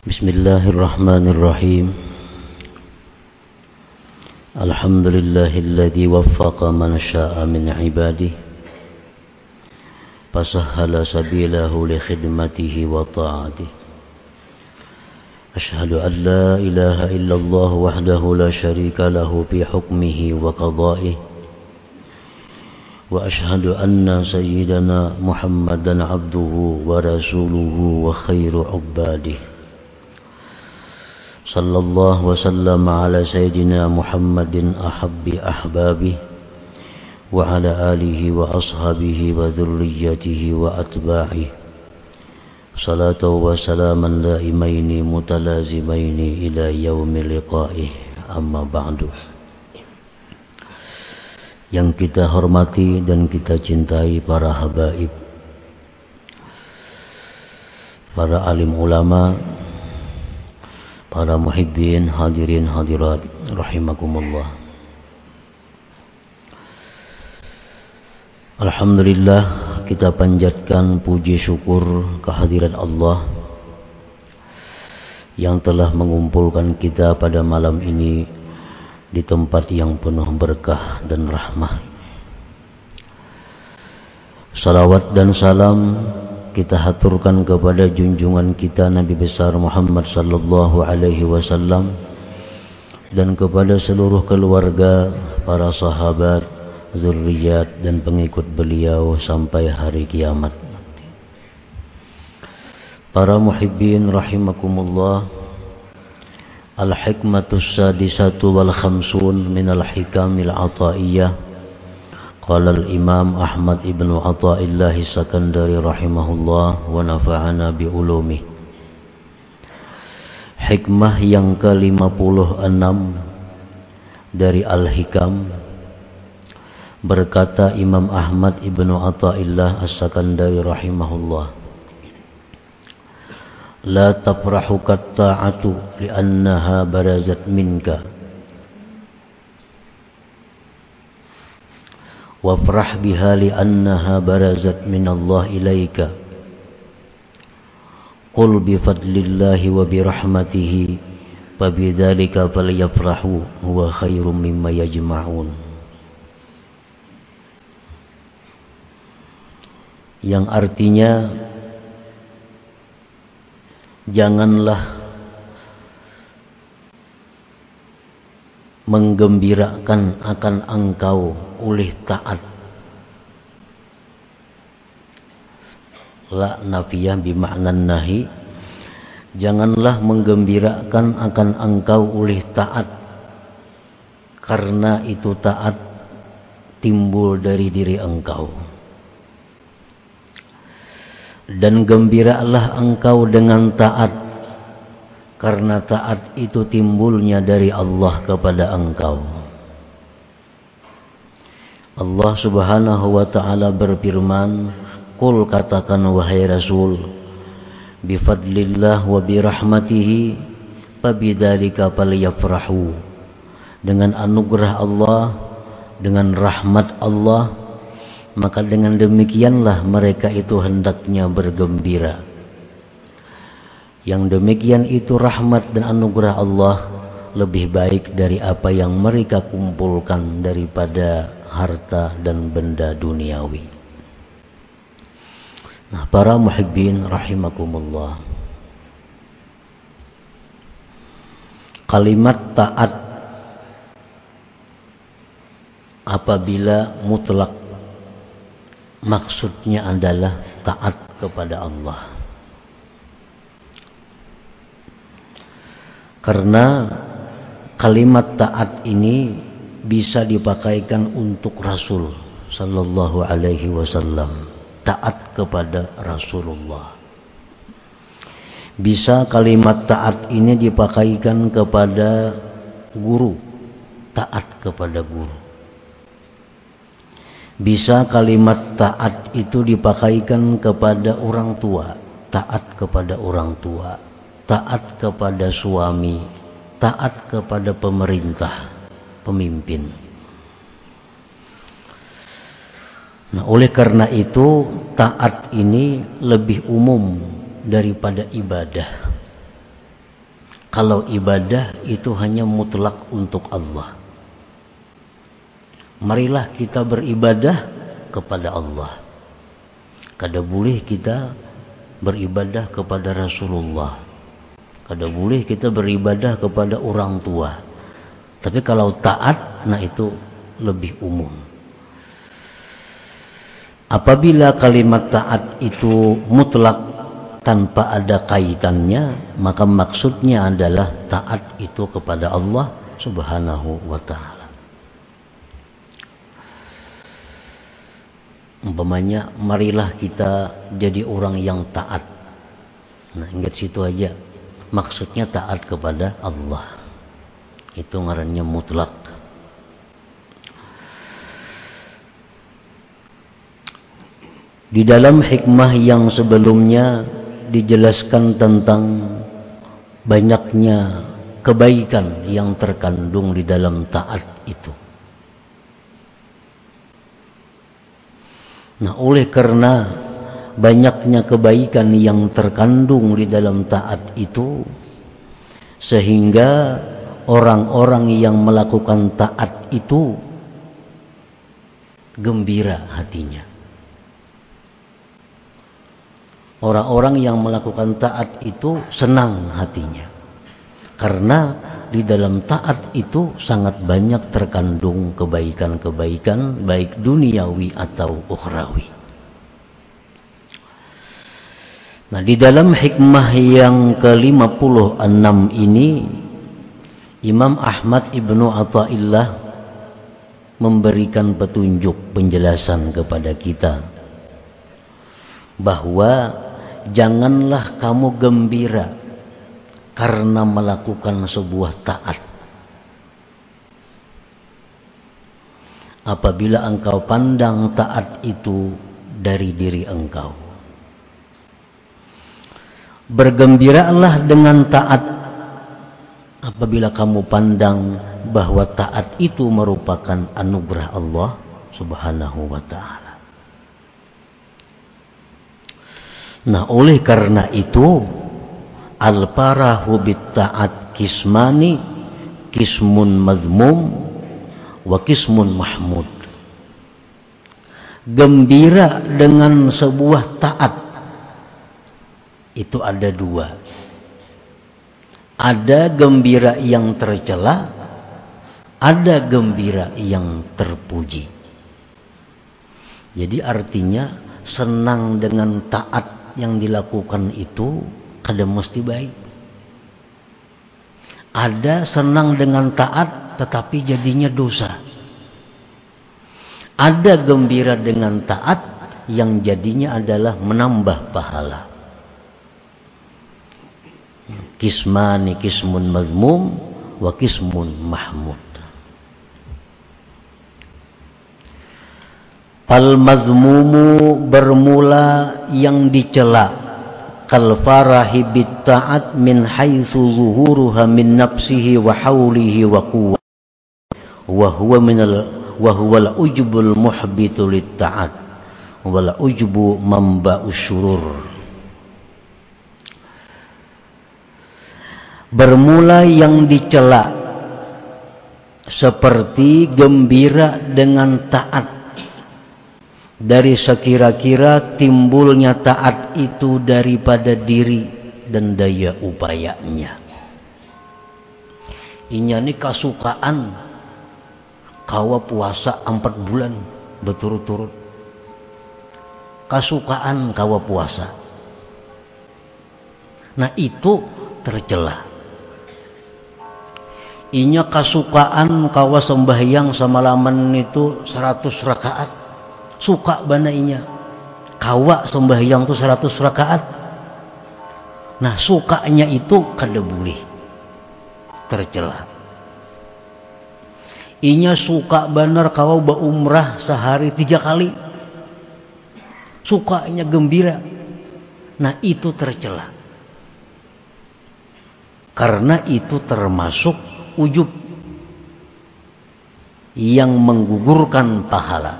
بسم الله الرحمن الرحيم. الحمد لله الذي وفق من شاء من عباده فسهل سبيله لخدمته وطاعته. أشهد أن لا إله إلا الله وحده لا شريك له في حكمه وقضائه وأشهد أن سيدنا محمدا عبده ورسوله وخير عباده. صلى الله وسلم على سيدنا محمد أحب أحبابه وعلى آله وأصحابه وذريته وأتباعه صلاة وسلاما دائمين متلازمين إلى يوم لقائه أما بعد yang kita hormati dan kita cintai para habaib para alim ulama para muhibbin hadirin hadirat rahimakumullah Alhamdulillah kita panjatkan puji syukur kehadiran Allah yang telah mengumpulkan kita pada malam ini di tempat yang penuh berkah dan rahmah. Salawat dan salam kita haturkan kepada junjungan kita Nabi besar Muhammad sallallahu alaihi wasallam dan kepada seluruh keluarga, para sahabat, zuriat dan pengikut beliau sampai hari kiamat. Para muhibbin rahimakumullah Al-hikmatus sadisatu wal khamsun minal hikamil ataiyah قال الإمام أحمد بن عطاء الله السكندري رحمه الله ونفعنا بعلومه Hikmah yang ke-56 dari Al-Hikam berkata Imam Ahmad Ibnu Athaillah As-Sakandari rahimahullah لا تفرحك الطاعة لأنها برزت منك وافرح بها لأنها برزت من الله إليك قل بفضل الله وبرحمته فبذلك فليفرحوا هو خير مما يجمعون yang artinya janganlah menggembirakan akan engkau oleh taat. La nafiyah bimakna nahi. Janganlah menggembirakan akan engkau oleh taat. Karena itu taat timbul dari diri engkau. Dan gembiralah engkau dengan taat karena taat itu timbulnya dari Allah kepada engkau. Allah subhanahu wa ta'ala berfirman Kul katakan wahai Rasul Bifadlillah wa birahmatihi Pabidhalika falyafrahu. Dengan anugerah Allah Dengan rahmat Allah maka dengan demikianlah mereka itu hendaknya bergembira yang demikian itu rahmat dan anugerah Allah lebih baik dari apa yang mereka kumpulkan daripada harta dan benda duniawi nah para muhibbin rahimakumullah kalimat taat apabila mutlak maksudnya adalah taat kepada Allah. Karena kalimat taat ini bisa dipakaikan untuk Rasul sallallahu alaihi wasallam, taat kepada Rasulullah. Bisa kalimat taat ini dipakaikan kepada guru, taat kepada guru. Bisa kalimat taat itu dipakaikan kepada orang tua, taat kepada orang tua, taat kepada suami, taat kepada pemerintah, pemimpin. Nah, oleh karena itu taat ini lebih umum daripada ibadah. kalau ibadah itu hanya mutlak untuk Allah. Marilah kita beribadah kepada Allah. Kada boleh kita beribadah kepada Rasulullah. Kada boleh kita beribadah kepada orang tua. Tapi kalau taat, nah itu lebih umum. Apabila kalimat taat itu mutlak tanpa ada kaitannya, maka maksudnya adalah taat itu kepada Allah Subhanahu wa taala. umpamanya marilah kita jadi orang yang taat nah ingat situ aja maksudnya taat kepada Allah. Itu ngarannya mutlak. Di dalam hikmah yang sebelumnya dijelaskan tentang banyaknya kebaikan yang terkandung di dalam taat itu. Nah, oleh karena banyaknya kebaikan yang terkandung di dalam taat itu sehingga orang-orang yang melakukan taat itu gembira hatinya. Orang-orang yang melakukan taat itu senang hatinya. Karena di dalam taat itu sangat banyak terkandung kebaikan-kebaikan baik duniawi atau ukhrawi. Nah, di dalam hikmah yang ke-56 ini Imam Ahmad Ibnu Athaillah memberikan petunjuk penjelasan kepada kita bahwa janganlah kamu gembira karena melakukan sebuah taat. Apabila engkau pandang taat itu dari diri engkau. Bergembiralah dengan taat. Apabila kamu pandang bahwa taat itu merupakan anugerah Allah Subhanahu wa taala. Nah, oleh karena itu al farahu ta'at kismani kismun mazmum wa kismun mahmud. Gembira dengan sebuah taat itu ada dua ada gembira yang tercela ada gembira yang terpuji jadi artinya senang dengan taat yang dilakukan itu ada mesti baik. Ada senang dengan taat tetapi jadinya dosa. Ada gembira dengan taat yang jadinya adalah menambah pahala. Kismani kismun mazmum wa kismun mahmud. Al mazmumu bermula yang dicela. Kal farahi bit ta'at min haitsu zuhuruha min nafsihi wa haulihi wa quwwah wa huwa min al wa huwa al ujbul muhbitu lit ta'at wal ujbu mamba'us syurur bermula yang dicela seperti gembira dengan taat dari sekira-kira timbulnya taat itu daripada diri dan daya upayanya. Inya ini kasukaan kawa puasa empat bulan berturut-turut. Kasukaan kawa puasa. Nah itu tercela. Inya kasukaan kawa sembahyang semalaman itu seratus rakaat. Suka banainya kawa sembahyang tuh 100 rakaat. Nah sukanya itu kada boleh tercela. Inya suka benar kau umrah sehari tiga kali. Sukanya gembira. Nah itu tercela. Karena itu termasuk ujub yang menggugurkan pahala.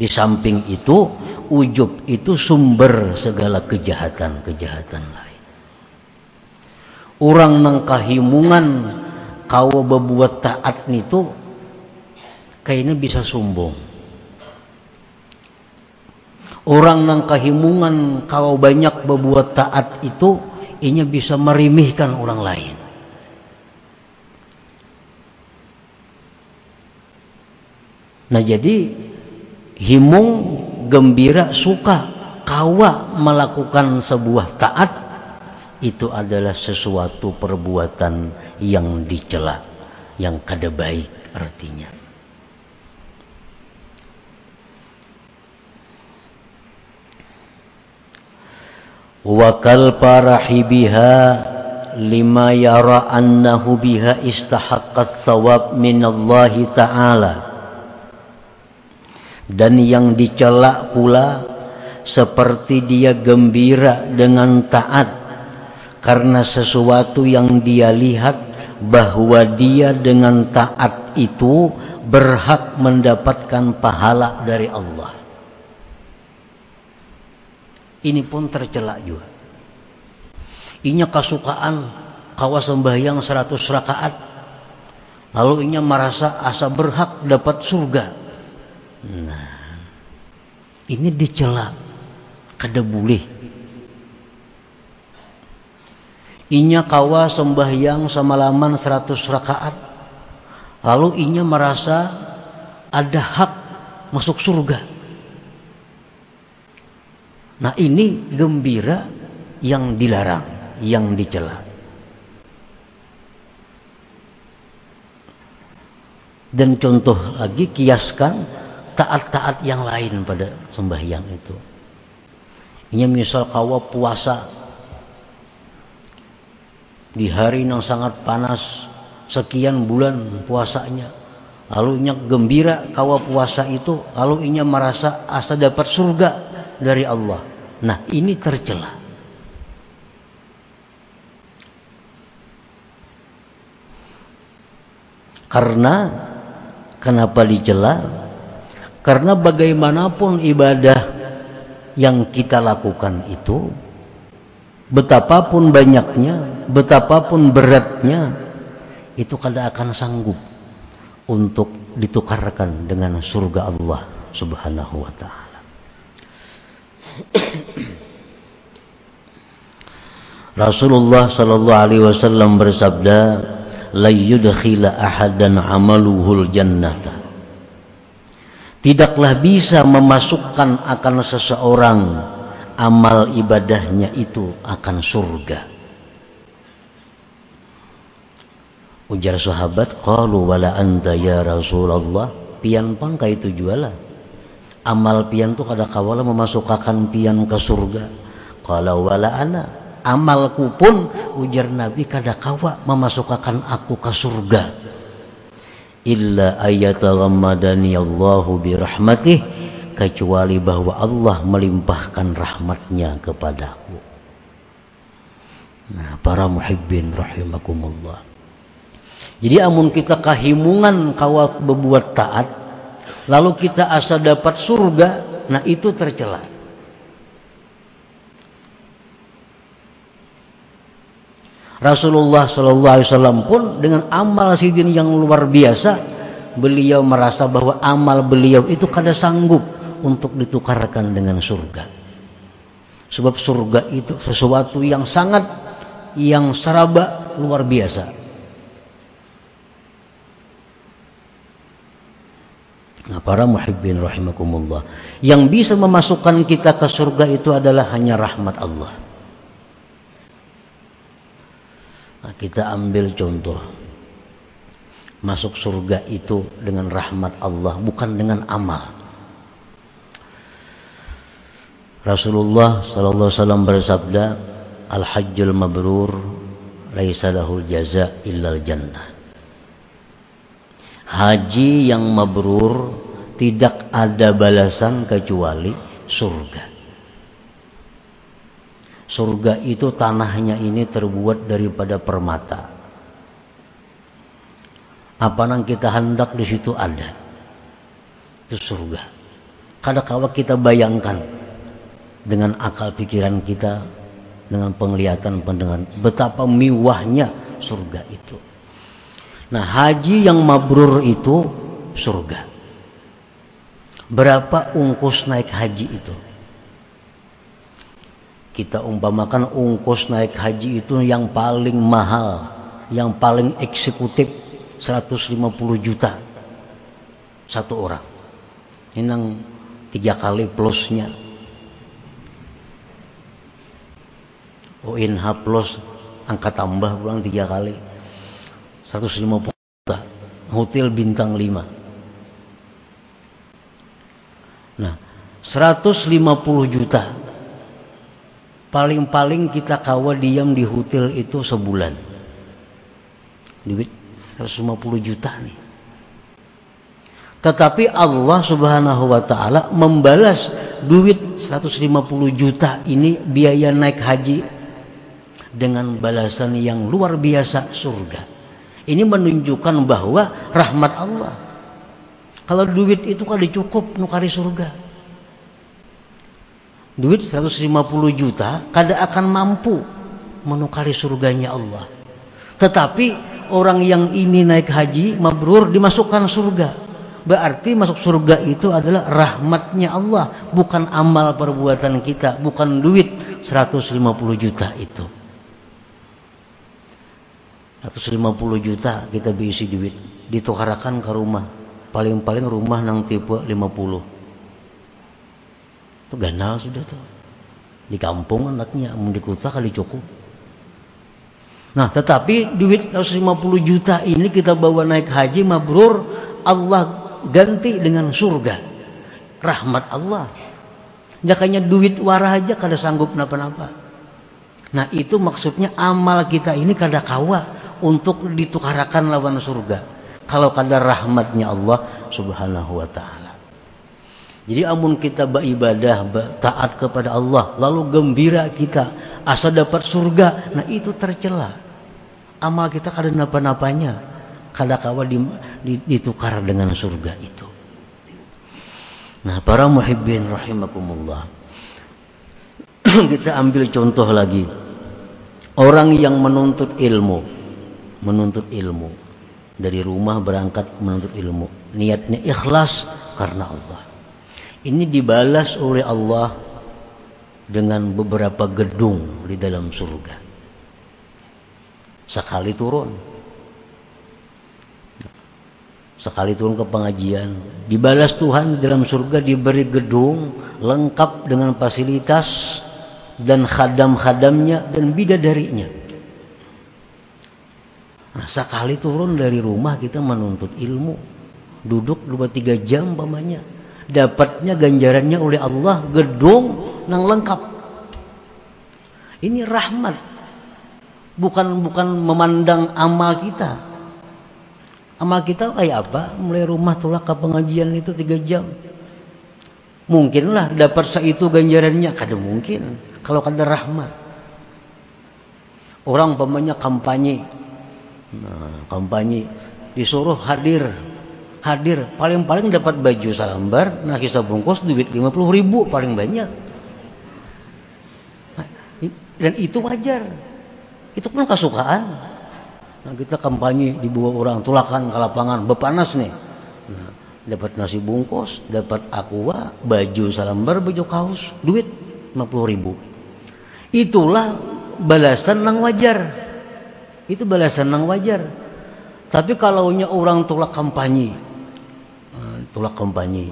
Di samping itu, ujub itu sumber segala kejahatan-kejahatan lain. orang nang kahimungan kau berbuat taat itu kayaknya bisa sombong. Orang nang kahimungan kau banyak berbuat taat itu inya bisa merimihkan orang lain nah jadi himung gembira suka kawa melakukan sebuah taat itu adalah sesuatu perbuatan yang dicela yang kada baik artinya wakal parahibiha lima yara annahu biha istahaqqat thawab min Allah taala dan yang dicela pula seperti dia gembira dengan taat karena sesuatu yang dia lihat bahwa dia dengan taat itu berhak mendapatkan pahala dari Allah. Ini pun tercela juga. Inya kesukaan kawas sembahyang 100 rakaat. Lalu inya merasa asa berhak dapat surga. Nah, ini dicela. Kada boleh Inya kawa sembahyang semalaman 100 rakaat. Lalu inya merasa ada hak masuk surga. Nah ini gembira yang dilarang, yang dicela. Dan contoh lagi kiaskan taat-taat yang lain pada sembahyang itu. Ini misal kawa puasa di hari yang sangat panas sekian bulan puasanya lalu inya gembira kawa puasa itu lalu inya merasa asa dapat surga dari Allah. Nah ini tercela. Karena kenapa dicela karena bagaimanapun ibadah yang kita lakukan itu betapapun banyaknya, betapapun beratnya, itu kada akan sanggup untuk ditukarkan dengan surga Allah Subhanahu wa taala. Rasulullah sallallahu alaihi wasallam bersabda, "La yudkhila ahadan amaluhul jannata." Tidaklah bisa memasukkan akan seseorang amal ibadahnya itu akan surga. Ujar sahabat, qalu wala anta ya Rasulullah, pian pang itu jualah. Amal pian tu kada kawala memasukkan pian ke surga. Kalau wala ana, amalku pun ujar Nabi kada kawa memasukkan aku ke surga. Illa ayataghammadani Allahu birahmatih kecuali bahwa Allah melimpahkan rahmatnya kepadaku. Nah, para muhibbin rahimakumullah. Jadi amun kita kahimungan kawat berbuat taat, lalu kita asa dapat surga, nah itu tercela. Rasulullah Shallallahu Alaihi Wasallam pun dengan amal sidin yang luar biasa, beliau merasa bahwa amal beliau itu kada sanggup untuk ditukarkan dengan surga. Sebab surga itu sesuatu yang sangat yang seraba luar biasa. Nah, para muhibbin rahimakumullah, yang bisa memasukkan kita ke surga itu adalah hanya rahmat Allah. Nah, kita ambil contoh. Masuk surga itu dengan rahmat Allah, bukan dengan amal. Rasulullah sallallahu alaihi bersabda, "Al-hajjul mabrur laisa lahul jaza illal jannah." Haji yang mabrur tidak ada balasan kecuali surga. Surga itu tanahnya ini terbuat daripada permata. Apa yang kita hendak di situ ada. Itu surga. Kadang-kala kita bayangkan dengan akal pikiran kita dengan penglihatan pendengaran betapa mewahnya surga itu nah haji yang mabrur itu surga berapa ungkus naik haji itu kita umpamakan ungkus naik haji itu yang paling mahal yang paling eksekutif 150 juta. Satu orang. Ini yang tiga kali plusnya. OINH plus angka tambah pulang tiga kali. 150 juta. Hotel bintang 5 nah 150 juta paling-paling kita kawa diam di hotel itu sebulan duit 150 juta nih tetapi Allah Subhanahu wa taala membalas duit 150 juta ini biaya naik haji dengan balasan yang luar biasa surga. Ini menunjukkan bahwa rahmat Allah. Kalau duit itu kan cukup nukari surga. Duit 150 juta kada akan mampu menukari surganya Allah. Tetapi orang yang ini naik haji mabrur dimasukkan surga Berarti masuk surga itu adalah rahmatnya Allah, bukan amal perbuatan kita, bukan duit 150 juta itu. 150 juta kita berisi duit, ditukarakan ke rumah. Paling-paling rumah nang tipe 50. Itu ganal sudah tuh. Di kampung anaknya, mau di kota kali cukup. Nah, tetapi duit 150 juta ini kita bawa naik haji mabrur, Allah ganti dengan surga. Rahmat Allah. Jakanya duit warah aja kada sanggup napa-napa. Nah itu maksudnya amal kita ini kada kawa untuk ditukarakan lawan surga. Kalau kada rahmatnya Allah subhanahu wa ta'ala jadi amun kita beribadah taat kepada Allah lalu gembira kita asa dapat surga nah itu tercela amal kita kada napa-napanya kada kawa ditukar dengan surga itu. Nah, para muhibbin rahimakumullah. Kita ambil contoh lagi. Orang yang menuntut ilmu, menuntut ilmu dari rumah berangkat menuntut ilmu, niatnya ikhlas karena Allah. Ini dibalas oleh Allah dengan beberapa gedung di dalam surga. Sekali turun. Sekali turun ke pengajian. Dibalas Tuhan di dalam surga diberi gedung lengkap dengan fasilitas dan khadam-khadamnya dan bidadarinya. Nah, sekali turun dari rumah kita menuntut ilmu. Duduk dua tiga jam pamannya dapatnya ganjarannya oleh Allah gedung yang lengkap. Ini rahmat. Bukan bukan memandang amal kita. Amal kita kayak apa? Mulai rumah tulak ke pengajian itu tiga jam. Mungkinlah dapat itu ganjarannya. Kada mungkin. Kalau kada rahmat. Orang pamannya kampanye. Nah, kampanye. Disuruh hadir hadir paling-paling dapat baju salambar kisah bungkus duit 50 ribu paling banyak dan itu wajar itu pun kesukaan Nah, kita kampanye di bawah orang tulakan ke lapangan bepanas nih. Nah, dapat nasi bungkus, dapat aqua, baju salambar, baju kaos, duit 50 ribu. Itulah balasan nang wajar. Itu balasan nang wajar. Tapi kalau orang tulak kampanye, tulak kampanye,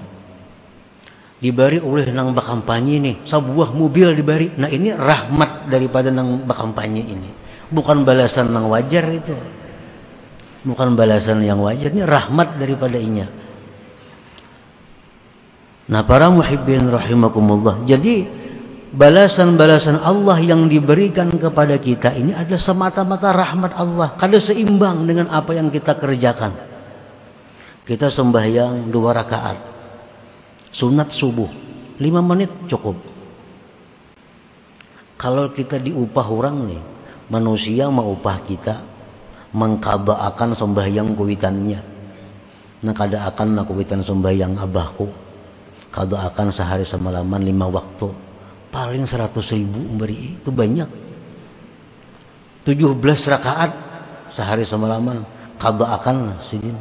diberi oleh nang bakampanye nih, sebuah mobil diberi. Nah ini rahmat daripada nang bakampanye ini. Bukan balasan yang wajar itu. Bukan balasan yang wajar. Ini rahmat daripada inya. Nah para muhibbin rahimakumullah. Jadi balasan-balasan Allah yang diberikan kepada kita ini adalah semata-mata rahmat Allah. Kada seimbang dengan apa yang kita kerjakan kita sembahyang dua rakaat. Sunat subuh lima menit cukup. Kalau kita diupah orang nih manusia mau upah kita mengkabaakan sembahyang kuitannya. Nah kada akan nak kuitan sembahyang abahku. Kada akan sehari semalaman lima waktu. Paling seratus ribu beri itu banyak. 17 rakaat sehari semalaman kagak akan sidin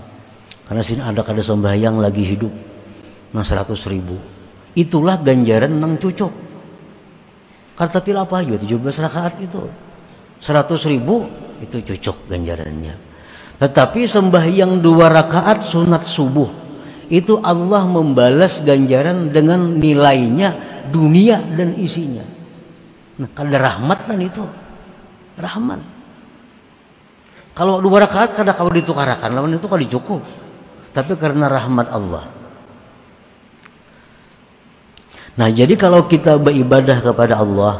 karena sini ada kada sembahyang lagi hidup. Nah 100 ribu. Itulah ganjaran nang cucuk. Kata pil apa? Juga 17 rakaat itu 100 ribu itu cucuk ganjarannya. Tetapi sembahyang dua rakaat sunat subuh itu Allah membalas ganjaran dengan nilainya dunia dan isinya. Nah kada rahmat kan itu? Rahmat. Kalau dua rakaat kada kau ditukarakan lawan itu kali cukup tapi karena rahmat Allah. Nah jadi kalau kita beribadah kepada Allah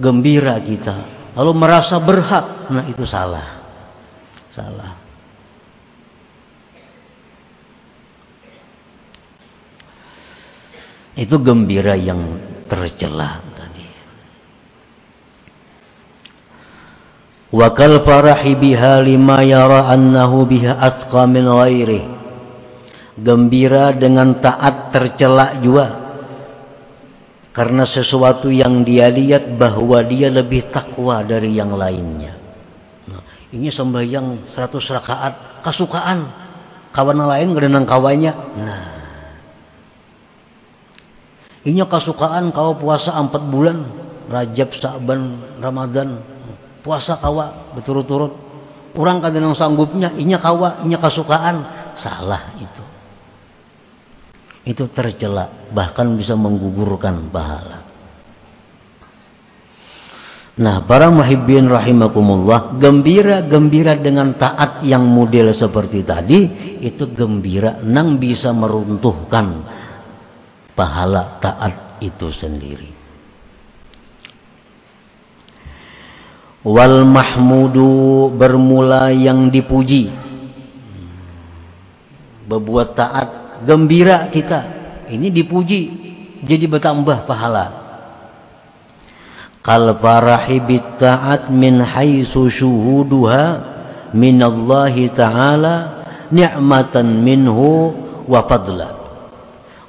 Gembira kita Lalu merasa berhak Nah itu salah. Salah. Itu gembira yang tercela tadi. Wakal farahi biha lima yara annahu biha atqa min ghairi Gembira dengan taat tercela juga karena sesuatu yang dia lihat bahwa dia lebih takwa dari yang lainnya. Nah, ini sembahyang 100 rakaat kasukaan. Kawan lain ngerenang kawannya. Nah, ini kasukaan kau puasa 4 bulan. Rajab, Sa'ban, Ramadan. Puasa kawa berturut-turut. Orang kadang sanggupnya inya kawa inya kasukaan. Salah itu itu tercela bahkan bisa menggugurkan pahala. Nah, para muhibbin rahimakumullah, gembira-gembira dengan taat yang model seperti tadi itu gembira nang bisa meruntuhkan pahala taat itu sendiri. Wal mahmudu bermula yang dipuji. Berbuat taat gembira kita. Ini dipuji. Jadi bertambah pahala. Kal farahi bitta'at min haitsu syuhuduha min Allah taala ni'matan minhu wa fadla.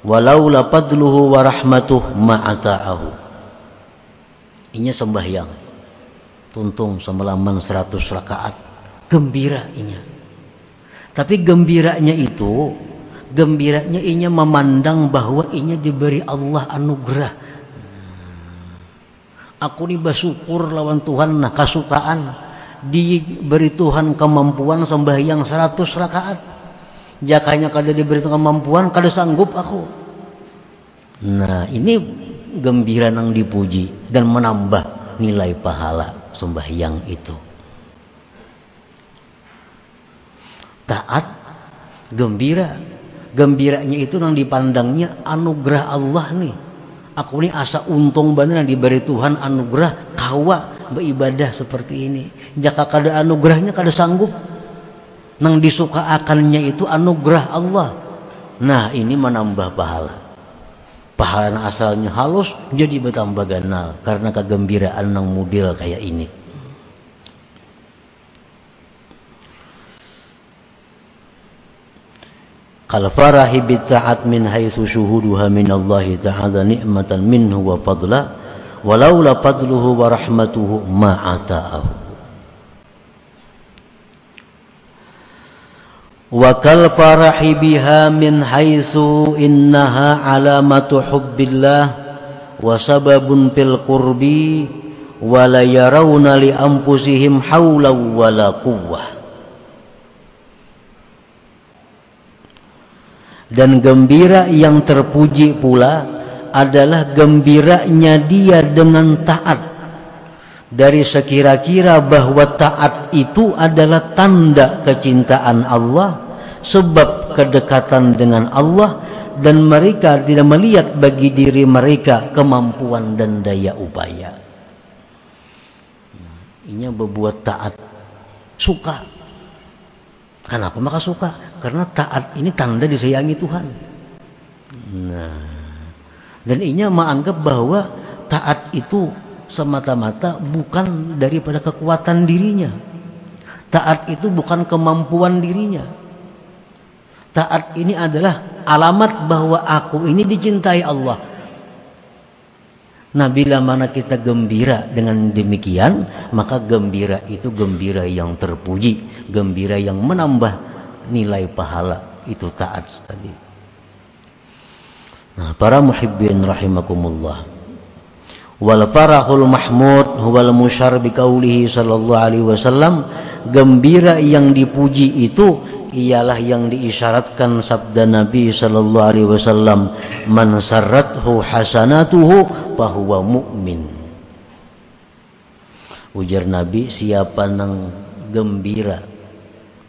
Walaula fadluhu wa rahmatuh ma'ata'ahu. Ini sembahyang. Tuntung semalaman 100 rakaat. Gembira inya. Tapi gembiranya itu gembiranya inya memandang bahwa inya diberi Allah anugerah. Aku ini bersyukur lawan Tuhan nah kasukaan diberi Tuhan kemampuan sembahyang 100 rakaat. Jakanya kada diberi kemampuan kada sanggup aku. Nah ini gembira yang dipuji dan menambah nilai pahala sembahyang itu. Taat gembira gembiranya itu yang dipandangnya anugerah Allah nih. Aku ini asa untung banget yang diberi Tuhan anugerah kawa beribadah seperti ini. Jika kada anugerahnya kada sanggup. Nang disuka akannya itu anugerah Allah. Nah ini menambah pahala. Pahala asalnya halus jadi bertambah ganal. Karena kegembiraan nang model kayak ini kal farahi bitta'at min haitsu syuhuduha min Allah ta'ala ni'matan minhu wa fadla walaula fadluhu wa rahmatuhu ma ata'ahu wa kal farahi biha min haitsu innaha alamatu hubbillah wa sababun fil qurbi wa la yarawna li anfusihim hawla wa la quwwah dan gembira yang terpuji pula adalah gembiranya dia dengan taat. Dari sekira-kira bahwa taat itu adalah tanda kecintaan Allah sebab kedekatan dengan Allah dan mereka tidak melihat bagi diri mereka kemampuan dan daya upaya. Ini berbuat taat. Suka kenapa maka suka karena taat ini tanda disayangi Tuhan. Nah, dan ini menganggap bahwa taat itu semata-mata bukan daripada kekuatan dirinya. Taat itu bukan kemampuan dirinya. Taat ini adalah alamat bahwa aku ini dicintai Allah. Nah bila mana kita gembira dengan demikian? Maka gembira itu gembira yang terpuji Gembira yang menambah nilai pahala. Itu taat tadi. Nah para muhibbin rahimakumullah. Wal farahul mahmud huwal musyar sallallahu alaihi wasallam. Gembira yang dipuji itu ialah yang diisyaratkan sabda Nabi sallallahu alaihi wasallam man sarrathu hasanatuhu fahuwa mu'min. Ujar Nabi siapa nang gembira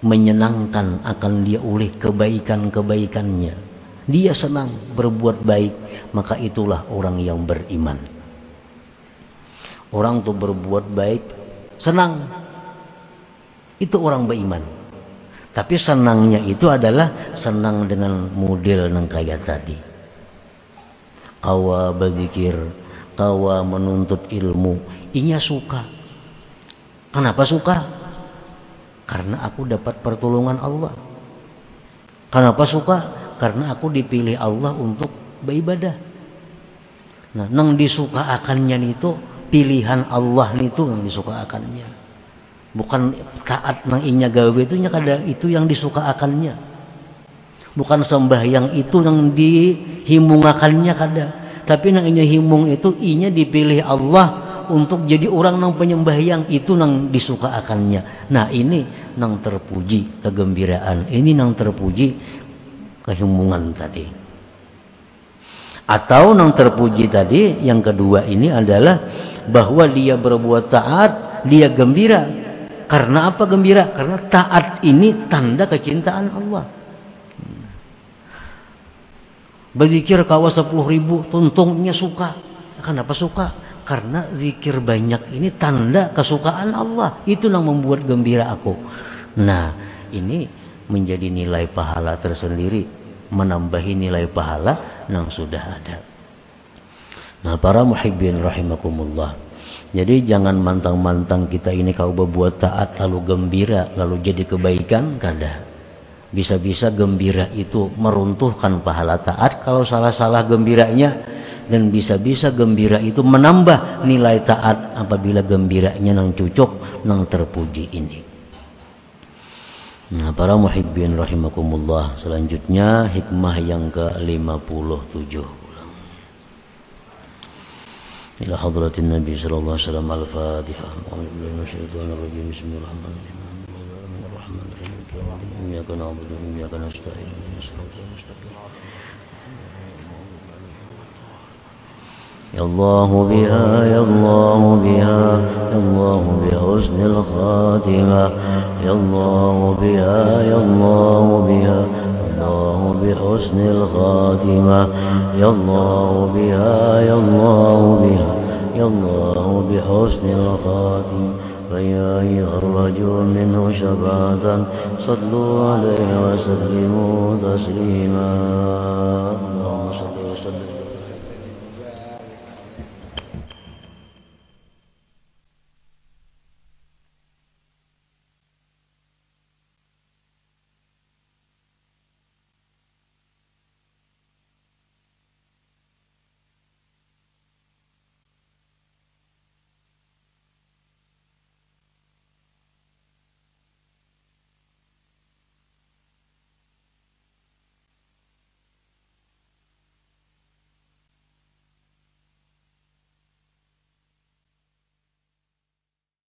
menyenangkan akan dia oleh kebaikan-kebaikannya. Dia senang berbuat baik maka itulah orang yang beriman. Orang tuh berbuat baik senang. Itu orang beriman tapi senangnya itu adalah senang dengan model yang kaya tadi. Kawa berzikir, kawa menuntut ilmu, inya suka. Kenapa suka? Karena aku dapat pertolongan Allah. Kenapa suka? Karena aku dipilih Allah untuk beribadah. Nah, nang disuka akannya itu pilihan Allah itu yang disuka akannya bukan taat nang inya gawe itu kada itu yang disuka akannya bukan sembahyang itu yang dihimungakannya kada. Tapi nang inya himung itu inya dipilih Allah untuk jadi orang nang penyembahyang itu nang disuka akannya nah ini nang terpuji kegembiraan. Ini nang terpuji kehimungan tadi. Atau nang terpuji tadi yang kedua ini adalah bahwa dia berbuat taat dia gembira karena apa gembira? Karena taat ini tanda kecintaan Allah. Berzikir kawa sepuluh ribu, tuntungnya suka. Kenapa suka? Karena zikir banyak ini tanda kesukaan Allah. Itu yang membuat gembira aku. Nah, ini menjadi nilai pahala tersendiri. Menambahi nilai pahala yang sudah ada. Nah, para muhibbin rahimakumullah. Jadi jangan mantang-mantang kita ini kau berbuat taat lalu gembira lalu jadi kebaikan kada. Bisa-bisa gembira itu meruntuhkan pahala taat kalau salah-salah gembiranya dan bisa-bisa gembira itu menambah nilai taat apabila gembiranya nang cucuk nang terpuji ini. Nah, para muhibbin rahimakumullah, selanjutnya hikmah yang ke-57. إلى حضرة النبي صلى الله عليه وسلم الفاتحة. أعوذ بالله من الشيطان الرجيم. بسم الله الرحمن الرحيم. الرحمن الرحيم إياك نعبد وإياك نستعين. إهدنا الصراط المستقيم. يا الله بها يا الله بها يا الله بحسن الخاتمة. يا الله بها يا الله الخاتمة يا الله بها يا الله بها يا الله بحسن الخاتمة فيا أيها الرجل منه شفاعة صلوا عليه وسلموا تسليما.